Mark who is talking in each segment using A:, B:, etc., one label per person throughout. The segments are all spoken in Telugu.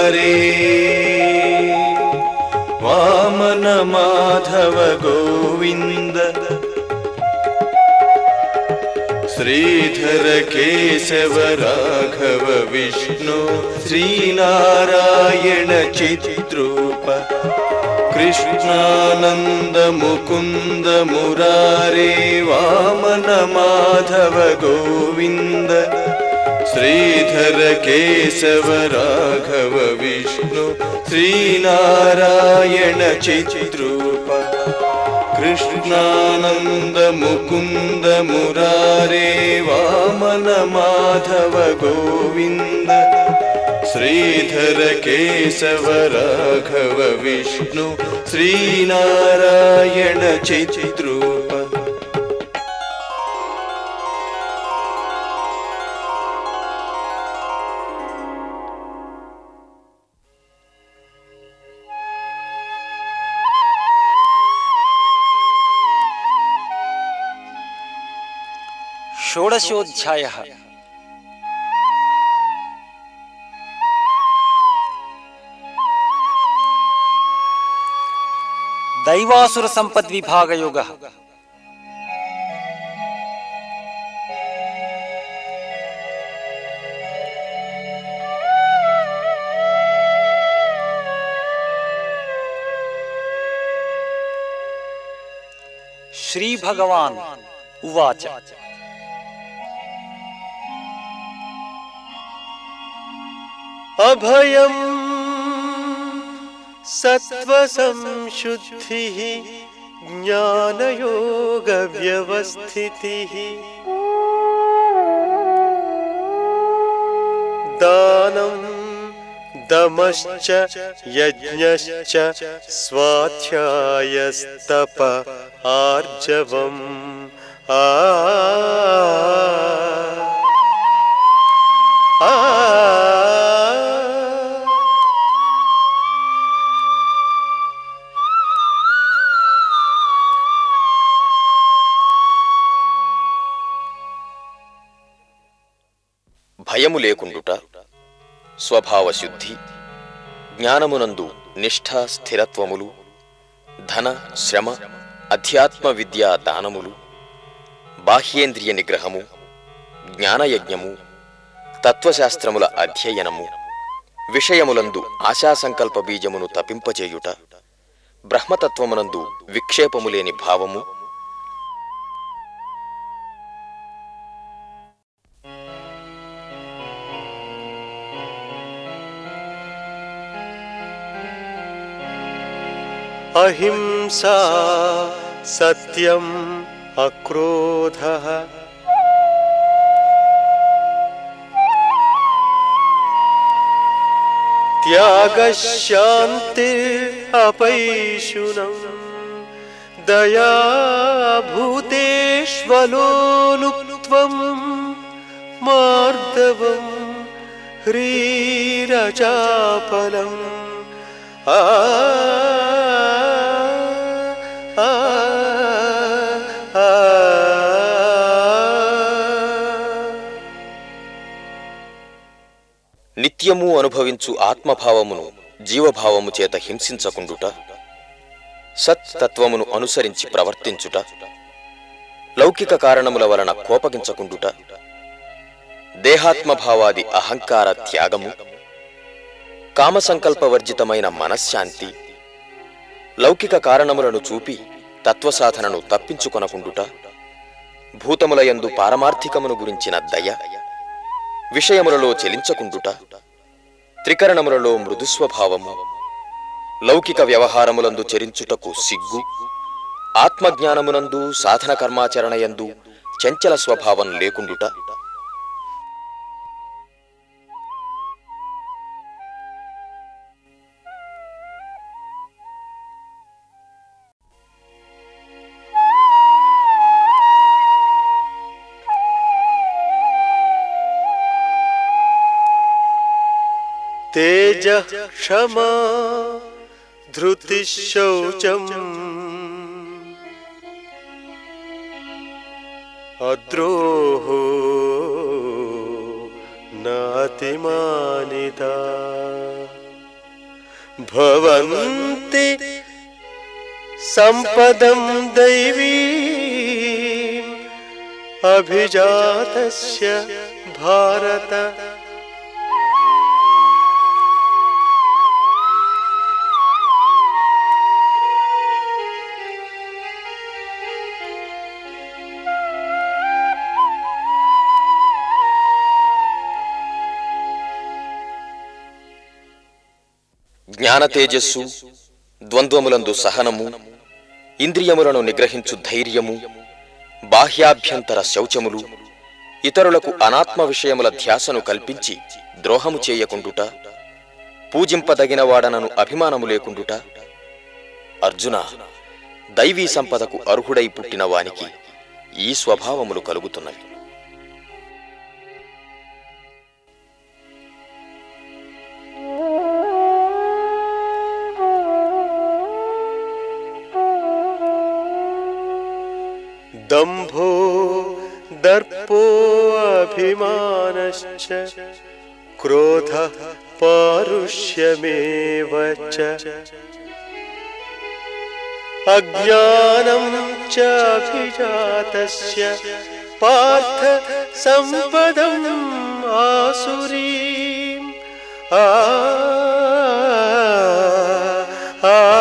A: हरे वामन माधव गोविन्द। श्रीधर केशव राघव विष्णु श्रीनारायण चित्रूप कृष्णानन्द मुकुन्द मुरारे वामन माधव गोविन्द। श्रीधर केशव राघव विष्णु श्रीनारायण चैच्रूप कृष्णानन्द मुकुन्द मुरारे वामन माधव गोविन्द श्रीधर केशव राघव विष्णु श्रीनारायण चैच्रू षोडशोध्याय।
B: दैवासुर संपद विभाग योग श्री
A: भगवान उवाच। अभयम् सत्त्वसंशुद्धिः ज्ञानयोगव्यवस्थितिः। दानं दमश्च यज्ञश्च स्वाध्यायस्तप आर्जवम्। आ
C: భయము లేకుండుట స్వభావశుద్ధి జ్ఞానమునందు నిష్ఠ స్థిరత్వములు ధన శ్రమ అధ్యాత్మ విద్యా దానములు బాహ్యేంద్రియ నిగ్రహము జ్ఞానయజ్ఞము తత్వశాస్త్రముల అధ్యయనము విషయములందు ఆశాసంకల్ప బీజమును తపింపచేయుట బ్రహ్మతత్వమునందు విక్షేపము లేని భావము
A: अहिंसा सत्यम् अक्रोधः। त्यागशान्तिरपैशुनम् दयाभूतेश्वलो लुप्त्वम् मार्दव ह्रीरचापलम् आ
C: నిత్యము అనుభవించు ఆత్మభావమును జీవభావము చేత హింసించకుండుట సత్తత్వమును అనుసరించి ప్రవర్తించుట లౌకిక కారణముల వలన కోపగించకుండుట దేహాత్మభావాది అహంకార త్యాగము కామసంకల్పవర్జితమైన మనశ్శాంతి లౌకిక కారణములను చూపి తత్వసాధనను తప్పించుకొనకుండుట భూతములయందు పారమార్థికమును గురించిన దయ విషయములలో చెలించకుండుట త్రికరణములలో మృదుస్వభావము లౌకిక వ్యవహారములందు చరించుటకు సిగ్గు. ఆత్మజ్ఞానమునందు సాధన కర్మాచరణయందు చంచల స్వభావం లేకుండుట.
A: तेजः क्षमा धृतिशौचम्। अद्रोः नातिमानिता। भवन्ति सम्पदं दैवी अभिजातस्य भारत।
C: జ్ఞాన తేజస్సు ద్వంద్వములందు సహనము ఇంద్రియములను నిగ్రహించు ధైర్యము బాహ్యాభ్యంతర శౌచములు ఇతరులకు అనాత్మ విషయముల ధ్యాసను కల్పించి ద్రోహము చేయకుండుట పూజింపదగిన వాడనను అభిమానము లేకుండుట. అర్జున దైవీ సంపదకు అర్హుడై పుట్టిన వానికి ఈ స్వభావములు కలుగుతున్నవి.
A: दम्भो दर्पोऽभिमानश्च क्रोधः पारुष्यमेव च। अज्ञानं च अभिजातस्य पार्थ सम्पदम् आसुरीम्। आ आ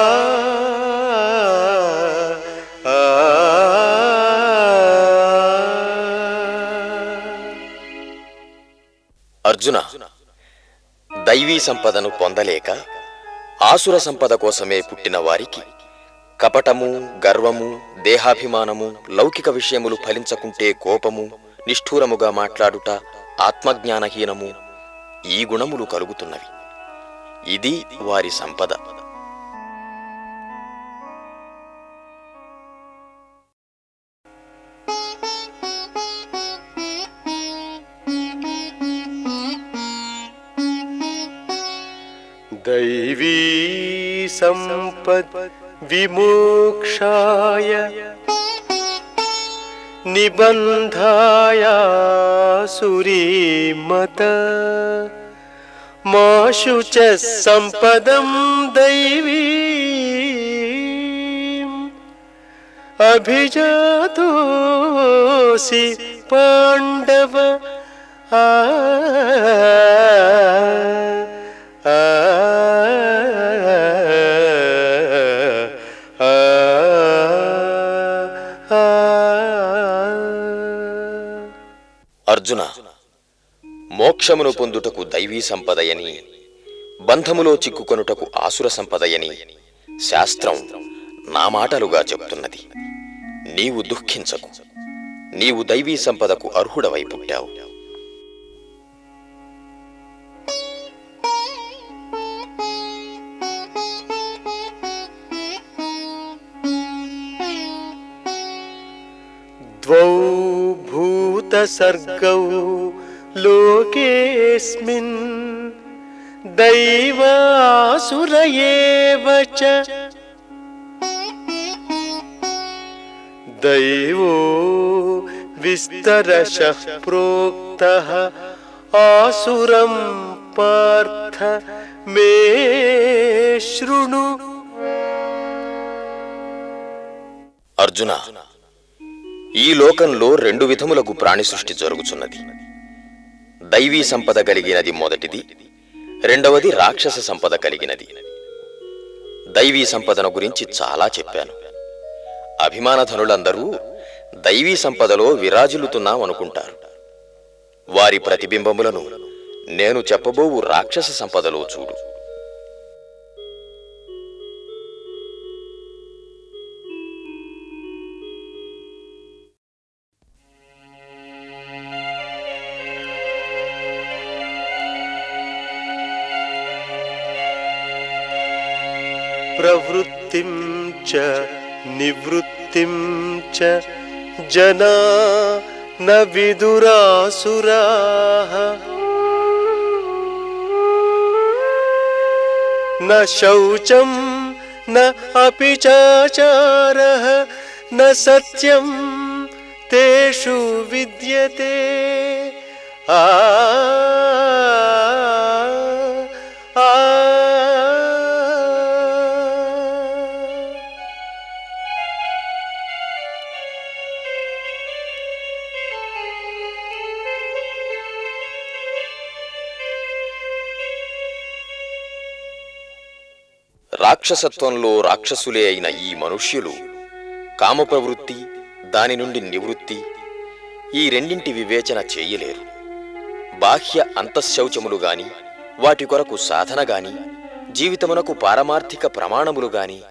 C: అర్జున దైవీ సంపదను పొందలేక ఆసుర సంపద కోసమే పుట్టిన వారికి కపటము గర్వము దేహాభిమానము లౌకిక విషయములు ఫలించకుంటే కోపము నిష్ఠూరముగా మాట్లాడుట ఆత్మజ్ఞానహీనము ఈ గుణములు కలుగుతున్నవి. ఇది వారి సంపద.
A: सम्पद् विमोक्षाय निबन्धाय सुरीमत माशु च सम्पदं दैवी अभिजातोऽसि पाण्डव आ
C: అర్జున మోక్షమును పొందుటకు దైవీ సంపదయని బంధములో చిక్కుకొనుటకు ఆసుర సంపదయని శాస్త్రం నా మాటలుగా చెప్తున్నది. నీవు దుఃఖించకు. నీవు దైవీ సంపదకు అర్హుడవై పుట్టావు.
A: द्वौ सर्गौ लोकेऽस्मिन् दैवासुर एव च। दैवो विस्तरशः प्रोक्तः आसुरं पार्थ मे शृणु।
C: अर्जुनः ఈ లోకంలో రెండు విధములకు ప్రాణి సృష్టి జరుగుచున్నది. దైవీ సంపద కలిగినది మొదటిది రెండవది రాక్షస సంపద కలిగినది. దైవీ సంపదను గురించి చాలా చెప్పాను. అభిమానధనులందరూ దైవీ సంపదలో విరాజిల్లుతున్నామనుకుంటారు వారి ప్రతిబింబములను నేను చెప్పబోవు రాక్షస సంపదలో చూడు.
A: प्रवृत्तिं च निवृत्तिं च जना न विदुरासुराः। न शौचं न अपि चाचारः न सत्यं तेषु विद्यते। आ
C: రాక్షసత్వంలో రాక్షసులే అయిన ఈ మనుష్యులు కామప్రవృత్తి దాని నుండి నివృత్తి ఈ రెండింటి వివేచన చేయలేరు. బాహ్య అంతఃశౌచములు గాని వాటి కొరకు సాధన గాని జీవితమునకు పారమార్థిక ప్రమాణములు గాని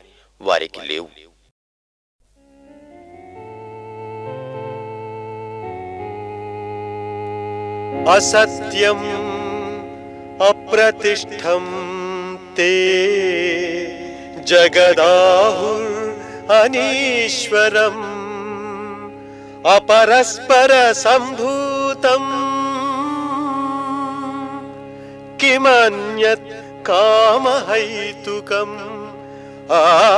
C: వారికి లేవు.
A: అసత్యం అప్రతిష్టం ते जगदाहुरनीश्वरम् अपरस्परसम्भूतम्। किमन्यत् कामहैतुकम्? आ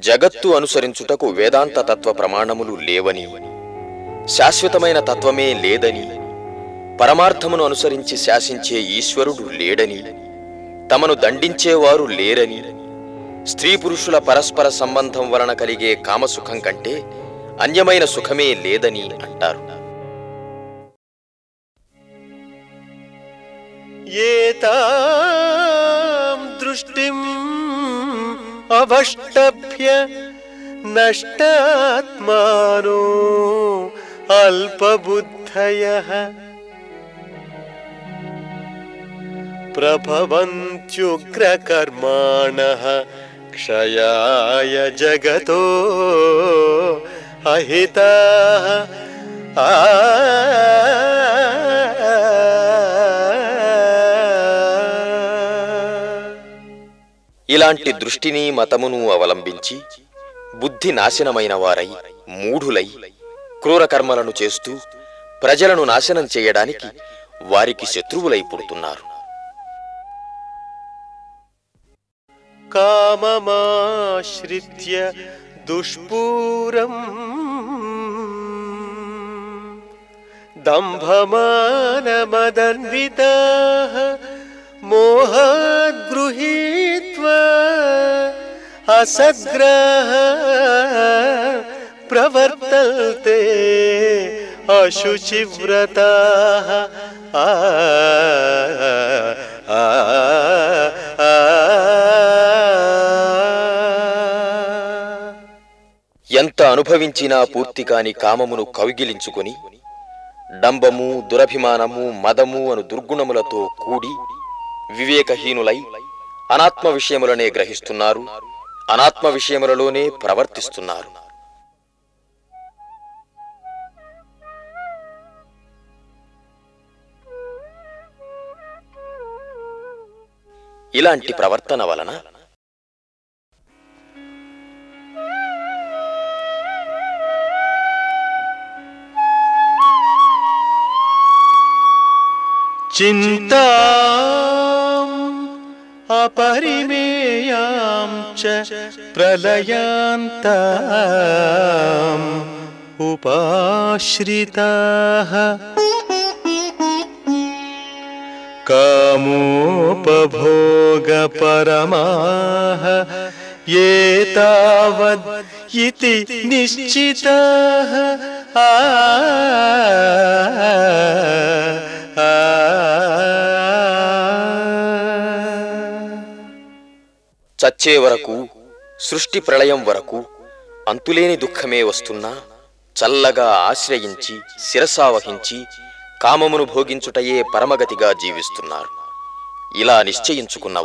C: జగత్తు అనుసరించుటకు వేదాంత తత్వ ప్రమాణములు లేవని శాశ్వతమైన తత్వమే లేదని పరమార్థమును అనుసరించి శాసించే ఈశ్వరుడు లేడని తమను దండించేవారు లేరని స్త్రీ పురుషుల పరస్పర సంబంధం వలన కలిగే కామసుఖం కంటే అన్యమైన సుఖమే లేదని అంటారు.
A: దృష్టిం अवष्टभ्य नष्टात्मानो अल्पबुद्धयः। प्रभवन्त्युग्रकर्माणः क्षयाय जगतो अहिताः
C: ఇలాంటి దృష్టిని మతమును అవలంబించి బుద్ధి నాశనమైన వారై మూఢులై క్రూర కర్మలను చేస్తూ ప్రజలను నాశనం చేయడానికి వారికి శత్రువులై పుడుతున్నారు.
A: కామమాశ్రిత్య దుష్పూరం దంభమానమదన్వితా మోహగృహీత విశ్వ అసగ్రహ ప్రవర్తల్తే అశుచివ్రత
C: ఎంత అనుభవించినా పూర్తి కాని కామమును కవిగిలించుకుని డంబము దురభిమానము మదము అను దుర్గుణములతో కూడి వివేకహీనులై అనాత్మ విషయములనే గ్రహిస్తున్నారు అనాత్మ విషయములలోనే ప్రవర్తిస్తున్నారు. ఇలాంటి ప్రవర్తన వలన
A: చింతా अपरिमेयां च प्रलयान्ताम् उपाश्रिताः। कामोपभोगपरमाः ये तावद् इति निश्चिताः। आ
C: చచ్చే వరకు సృష్టి ప్రళయం వరకు అంతులేని దుఃఖమే వస్తున్నా చల్లగా ఆశ్రయించి శిరసావహించి కామమును భోగించుటయే పరమగతిగా జీవిస్తున్నారు. ఇలా నిశ్చయించుకున్న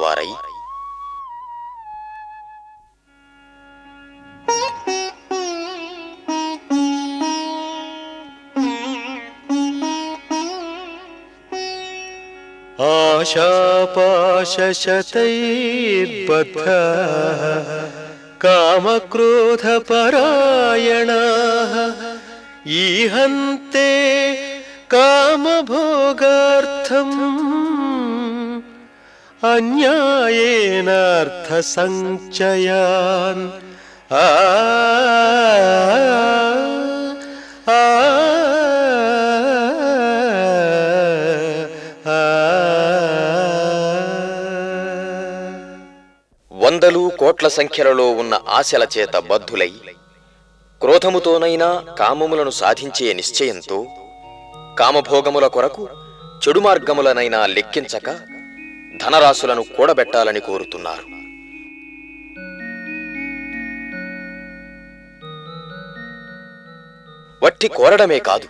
A: शापाशतैब कामक्रोधपरायणाः। ईहन्ते कामभोगार्थम्। अन्यायेनार्थ सञ्चयान् आ।
C: వందలు కోట్ల సంఖ్యలలో ఉన్న ఆశల చేత బద్ధులై క్రోధముతోనైనా కామములను సాధించే నిశ్చయంతో కామభోగముల కొరకు చెడు మార్గములనైనా లెక్కించక ధనరాశులను కూడబెట్టాలని కోరుతున్నారు. వట్టి కోరడమే కాదు.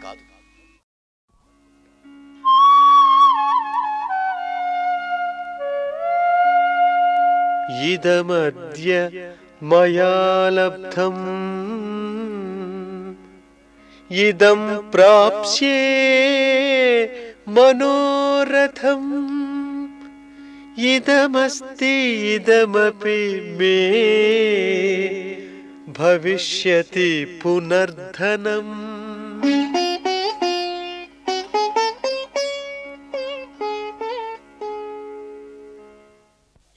A: इदमद्य मया लब्धम् इदं प्राप्स्ये मनोरथम्। इदमस्ति इदमपि मे भविष्यति पुनर्धनम्।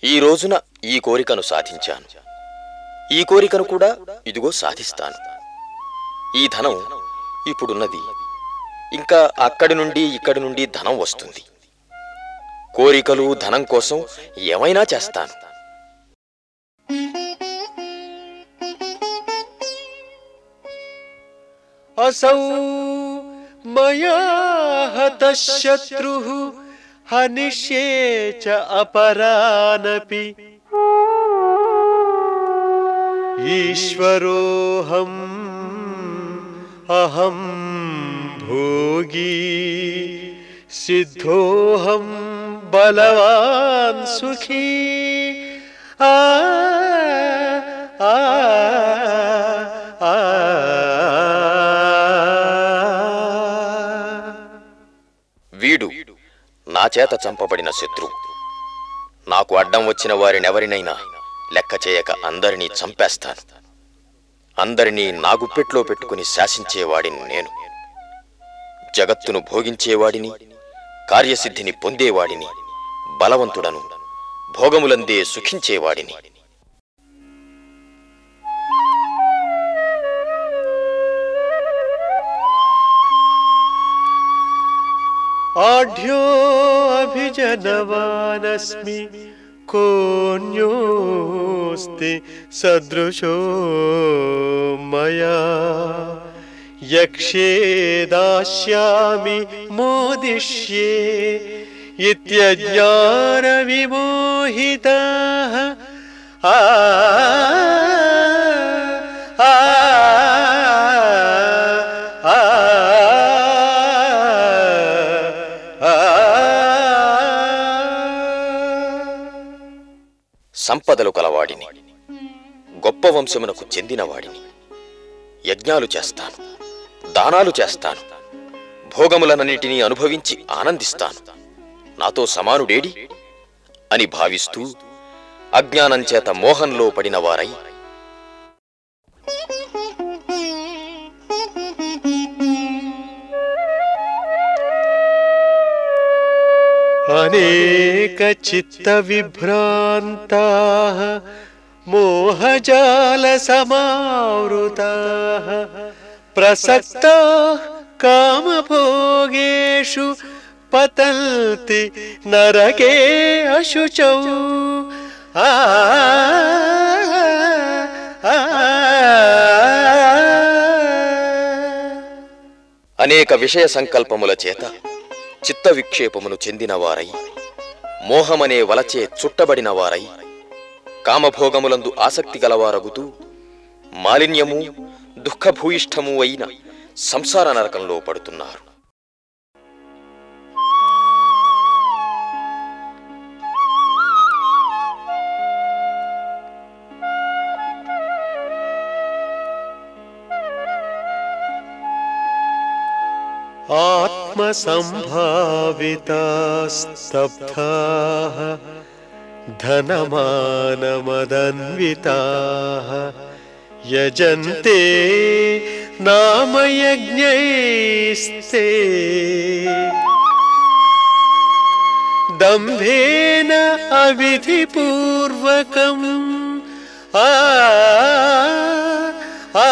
C: ఈ రోజున ఈ కోరికను సాధించాను ఈ కోరికను కూడా ఇదిగో సాధిస్తాను ఈ ధనం ఇప్పుడున్నది ఇంకా అక్కడి నుండి ఇక్కడి నుండి ధనం వస్తుంది కోరికలు ధనం కోసం ఏమైనా చేస్తాను
A: असौ मया हतः शत्रुः हनिष्ये च अपरानपि। ईश्वरोऽहम् अहं भोगी। सिद्धोऽहं बलवान् सुखी। आ आ ఆ
C: నా చేత చంపబడిన శత్రువు నాకు అడ్డం వచ్చిన వారినెవరినైనా లెక్క చేయక అందరినీ చంపేస్తాను. అందరినీ నా గుప్పెట్లో పెట్టుకుని శాసించేవాడిని నేను. జగత్తును భోగించేవాడిని కార్యసిద్ధిని పొందేవాడిని బలవంతుడను భోగములందే సుఖించేవాడిని.
A: आढ्योऽभिजनवानस्मि कोऽन्योऽस्ति सदृशो मया। यक्षे दास्यामि मोदिष्ये इत्यज्ञानविमोहिताः। आ
C: సంపదలు కలవాడిని. గొప్ప వంశమునకు చెందినవాడిని. యజ్ఞాలు చేస్తాను. దానాలు చేస్తాను. భోగములనన్నిటినీ అనుభవించి ఆనందిస్తాను. నాతో సమానుడేడి? అని భావిస్తూ అజ్ఞానం చేత మోహంలో పడిన వారై
A: अनेकचित्तविभ्रान्ताः मोहजालसमावृताः प्रसक्ताः कामभोगेषु पतन्ति नरके अशुचौ आ आ,
C: అనేక విషయ సంకల్పముల చేత చిత్త విక్షేపమును చెందిన వారై మోహమనే వలచే చుట్టబడిన వారై కామభోగములందు ఆసక్తి గలవారగుతూ మాలిన్యము దుఃఖభూయిష్టము అయిన సంసార నరకంలో పడుతున్నారు.
A: आत्मसम्भावितास्तब्धाः धनमानमदन्विताः यजन्ते नामयज्ञैस्ते। दम्भेन अविधिपूर्वकम् आ आ आ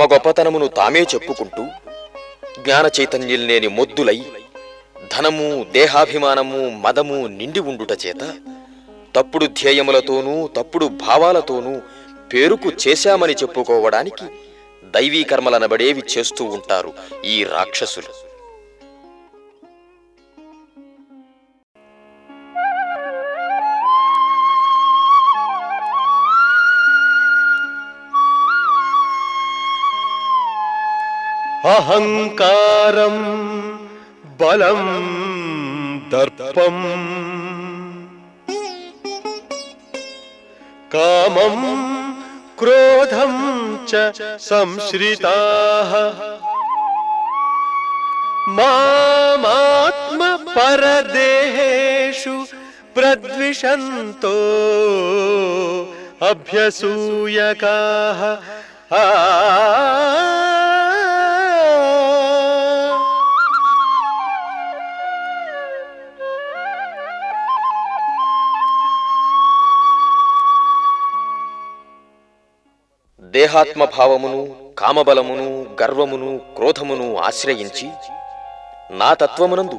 C: తమ గొప్పతనమును తామే చెప్పుకుంటూ జ్ఞాన చైతన్యం లేని మొద్దులై ధనము దేహాభిమానము మదము నిండి ఉండుట చేత తప్పుడు ధ్యేయములతోనూ తప్పుడు భావాలతోనూ పేరుకు చేశామని చెప్పుకోవడానికి దైవీకర్మలనబడేవి చేస్తూ ఉంటారు ఈ రాక్షసులు.
A: अहंकार बलम दर्पम कामम क्रोधम च संश्रिता मात्म परदेहेषु
C: प्रद्विषन्तो దేహాత్మభావమును కామబలమును గర్వమును క్రోధమును ఆశ్రయించి నా తత్వమునందు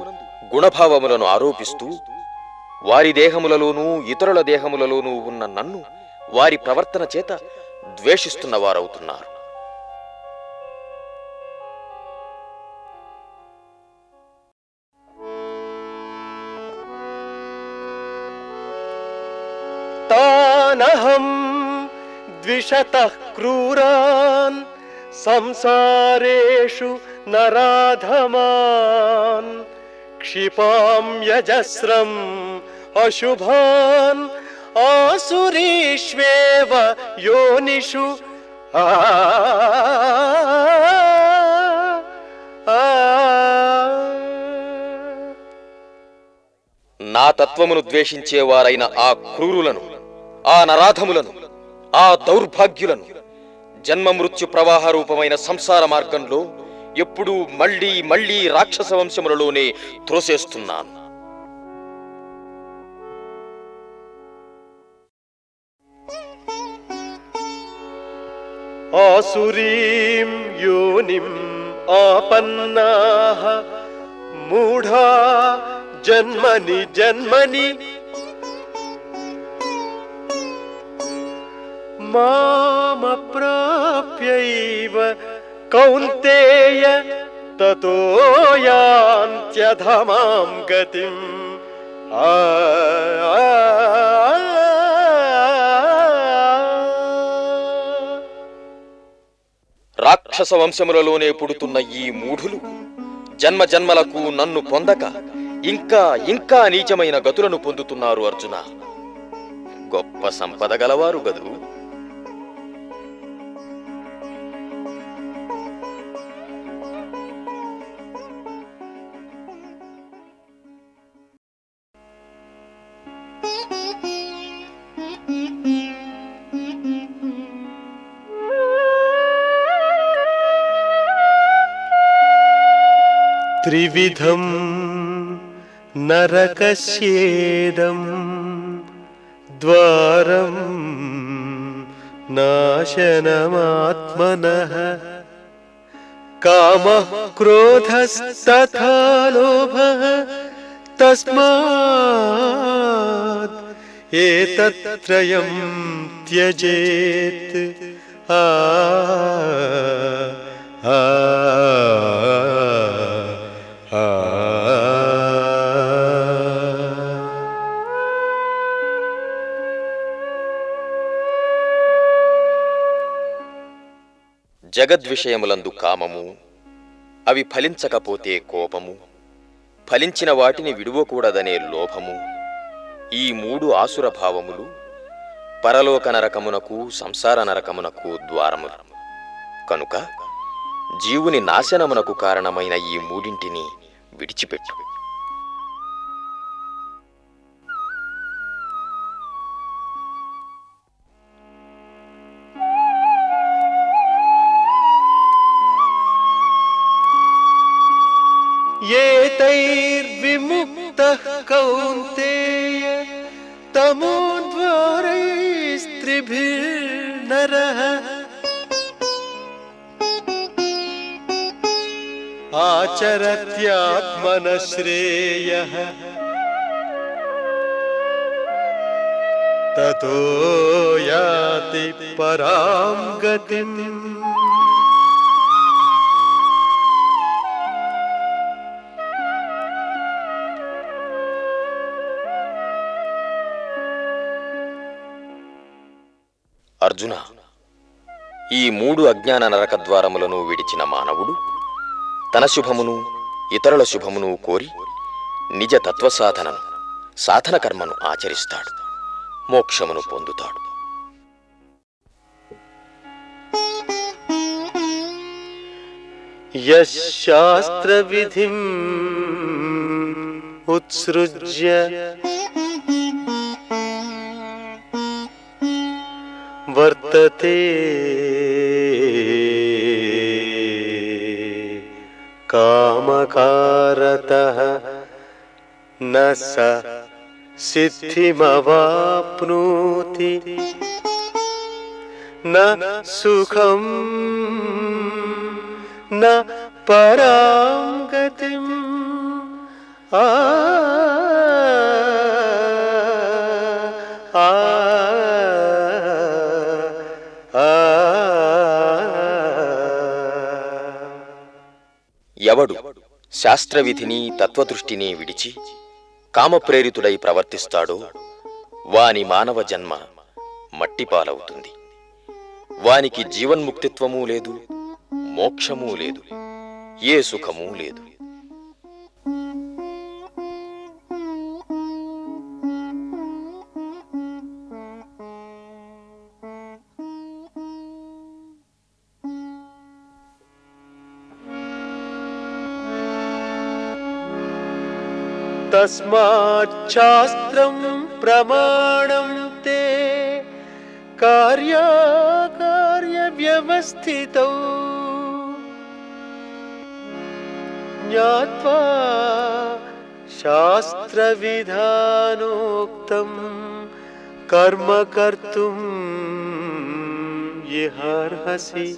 C: గుణభావములను ఆరోపిస్తూ వారి దేహములలోనూ ఇతరుల దేహములలోనూ ఉన్న నన్ను వారి ప్రవర్తన చేత ద్వేషిస్తున్న
A: ద్విషతః క్రూరాన్ సంసారేషు నరాధమాన్ క్షిపాం యజస్రం అశుభాన్ ఆసురీష్వేవ యోనిషు ఆ ఆ
C: నా తత్వమును ద్వేషించేవారైన ఆ క్రూరులను ఆ నరాధములను ఆ దౌర్భాగ్యులను జన్మ మృత్యు ప్రవాహ రూపమైన సంసార మార్గంలో ఎప్పుడూ మళ్ళీ మళ్ళీ రాక్షస వంశములలోనే త్రోసేస్తున్నాను.
A: ఆసురీం యోనిం ఆపన్నాః. మూఢా జన్మని జన్మని మామప్రాప్యైవ కౌంతేయ తతో గతి ఆ
C: రాక్షస వంశములలోనే పుడుతున్న ఈ మూఢులు జన్మ జన్మలకు నన్ను పొందక ఇంకా ఇంకా నీచమైన గతులను పొందుతున్నారు అర్జున. గొప్ప సంపద గలవారు గదు.
A: त्रिविधं नरकस्येदं द्वारं नाशनमात्मनः कामः क्रोधस्तथा लोभः तस्मात् एतत्त्रयं त्यजेत्। आ, आ।
C: జగద్విషయములందు కామము అవి ఫలించకపోతే కోపము ఫలించిన వాటిని విడువకూడదనే లోభము ఈ మూడు ఆసుర భావములు పరలోక నరకమునకు సంసార నరకమునకు ద్వారములు కనుక జీవుని నాశనమునకు కారణమైన ఈ మూడింటిని విడిచిపెట్టు.
A: कौन्तेय तमोद्वारैस्त्रिभिर्नरः आचरत्यात्मनश्रेयः। ततो याति परां गतिम्।
C: అర్జున ఈ మూడు అజ్ఞాన నరక ద్వారములను విడిచిన మానవుడు తన శుభమును ఇతరుల శుభమును కోరి నిజ తత్వ సాధనను సాధన కర్మను ఆచరిస్తాడు మోక్షమును పొందుతాడు.
A: శాస్త్రవిధిం ఉత్సృజ్య वर्तते। कामकारतः न स सिद्धिमवाप्नोति। न सुखम् न परां गतिम्। आ
C: శాస్త్రవిధిని తత్వదృష్టిని విడిచి కామప్రేరితుడై ప్రవర్తిస్తాడో వాని మానవ జన్మ మట్టిపాలవుతుంది. వానికి జీవన్ముక్తిత్వమూ లేదు మోక్షమూ లేదు ఏ సుఖమూ లేదు.
A: तस्माच्छास्त्रं प्रमाणं ते कार्याकार्यव्यवस्थितौ। ज्ञात्वा शास्त्रविधानोक्तं कर्म कर्तुम् इहार्हसि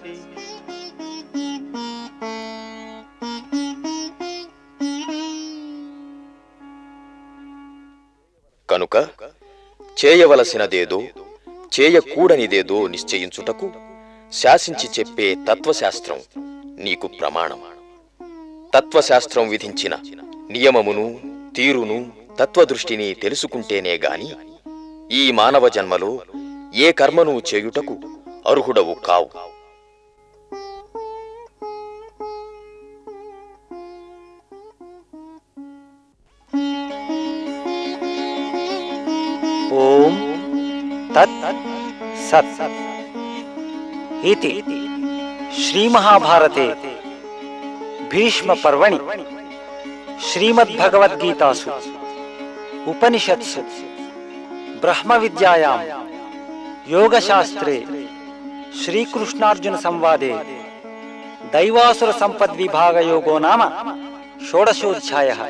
C: చేయవలసినదేదో చేయకూడనిదేదో నిశ్చయించుటకు శాసించి చెప్పే తత్వశాస్త్రం నీకు ప్రమాణం. తత్వశాస్త్రం విధించిన నియమమును తీరును తత్వదృష్టిని తెలుసుకుంటేనే గాని ఈ మానవ జన్మలో ఏ కర్మను చేయుటకు అర్హుడవు కావు.
B: सत्। इति श्रीमहाभारते भीष्मपर्वणि श्रीमद्भगवद्गीतासु उपनिषत्सु ब्रह्मविद्यायां योगशास्त्रे श्रीकृष्णार्जुनसंवादे दैवासुरसम्पद्विभागयोगो नाम षोडशोऽध्यायः।